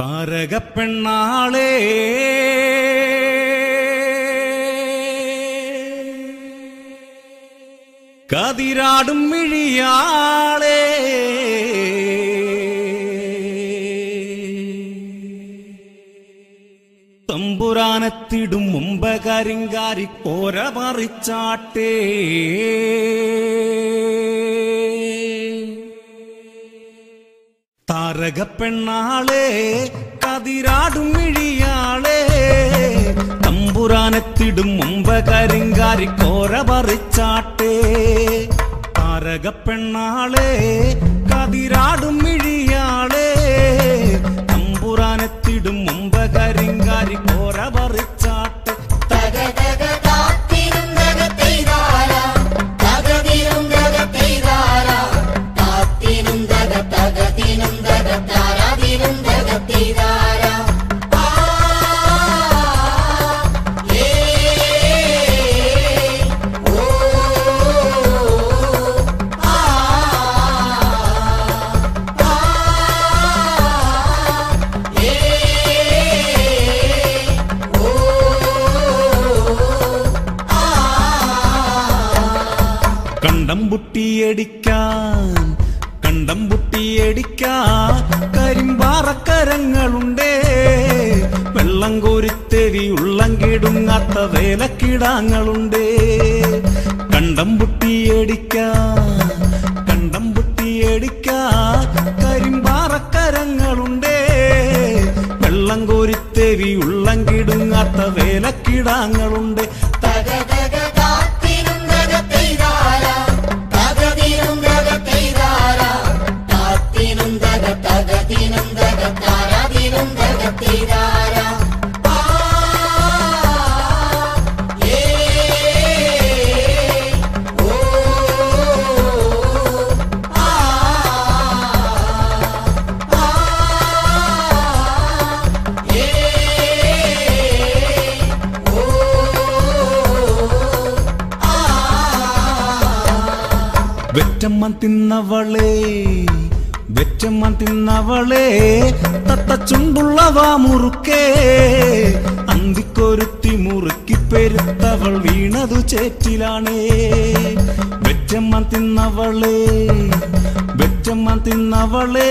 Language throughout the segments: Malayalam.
താരകപ്പെണ്ണാളേ കതിരാടും മിഴിയാളേ. തമ്പുരാനത്തിടും മുമ്പ് കരിങ്കാരി കോര പറിച്ചാട്ടേ താരകപ്പെണ്ണാളേ കതിരാടും മിഴിയാളേ തമ്പുരാനെത്തിടും മുമ്പ് കരിങ്കാരി കോര പറിച്ചാട്ടേ. താരകപ്പെണ്ണാളേ കതിരാടും കണ്ടം പുട്ടിയടിക്കാൻ കണ്ടം പുട്ടിയടിക്കാൻ കരിമ്പാറക്കരങ്ങളുണ്ടേ. വെള്ളം കോരിത്തെരി ഉള്ളം കിടുങ്ങാത്ത വേലക്കിടാങ്ങളുണ്ടേ. കണ്ടം പുട്ടിയടിക്കാൻ കണ്ടം പുട്ടിയടിക്കാൻ കരിമ്പാറക്കരങ്ങളുണ്ടേ. വെള്ളം കോരിത്തെരി ഉള്ളം കിടുങ്ങാത്ത വേലക്കിടാങ്ങളുണ്ട്. തക വെറ്റമ്മ തിന്നവളേ വെറ്റമ്മ തിന്നവളേ തത്ത ചുണ്ടുള്ളവാ മുറുക്കേ. അന്തിക്കൊരുത്തി മുറുക്കി പെരുത്തവൾ വീണതു ചേറ്റിലാണേ. വെറ്റമ്മ തിന്നവളേ വെറ്റമ്മ തിന്നവളേ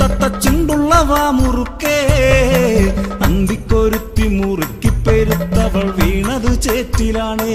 തത്ത ചുണ്ടുള്ളവാ മുറുക്കേ. അന്തിക്കൊരുത്തി മുറുക്കി പെരുത്തവൾ വീണതു ചേറ്റിലാണേ.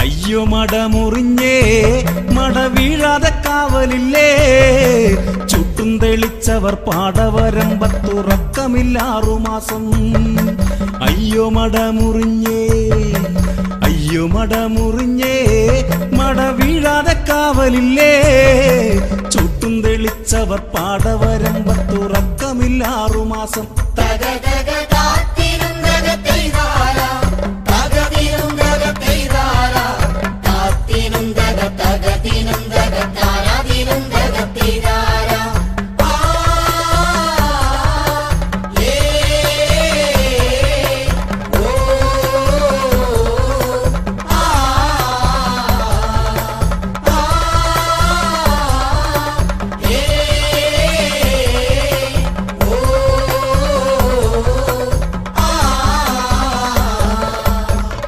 അയ്യോ മടമുറിഞ്ഞേ മട വീഴാതെ കാവലില്ലേ? ചുട്ടും തെളിച്ചവർ പാടവരമ്പത്തുറക്കമില്ലാറു മാസം. അയ്യോ മടമുറിഞ്ഞേ അയ്യോ മടമുറിഞ്ഞേ മട വീഴാതെ കാവലില്ലേ? ചുട്ടും തെളിച്ചവർ പാടവരമ്പത്തുറക്കമില്ലാറു മാസം. തക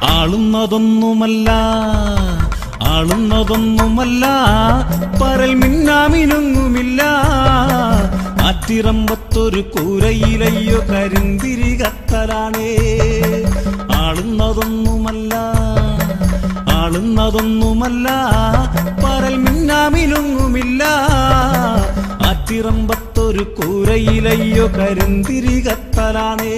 ആളുന്നതൊന്നുമല്ല ആളുന്നതൊന്നുമല്ല പരൽ മിന്നാമിനൊന്നുമില്ല ആറ്റിറമ്പത്തൊരു കൂരയിലയ്യോ കരിന്തിരി കത്തലാണേ. ആളുന്നതൊന്നുമല്ല ആളുന്നതൊന്നുമല്ല പരൽ മിന്നാമിനൊന്നുമില്ല ആറ്റിറമ്പത്തൊരു കൂരയിലയ്യോ കരിന്തിരി കത്തലാണേ.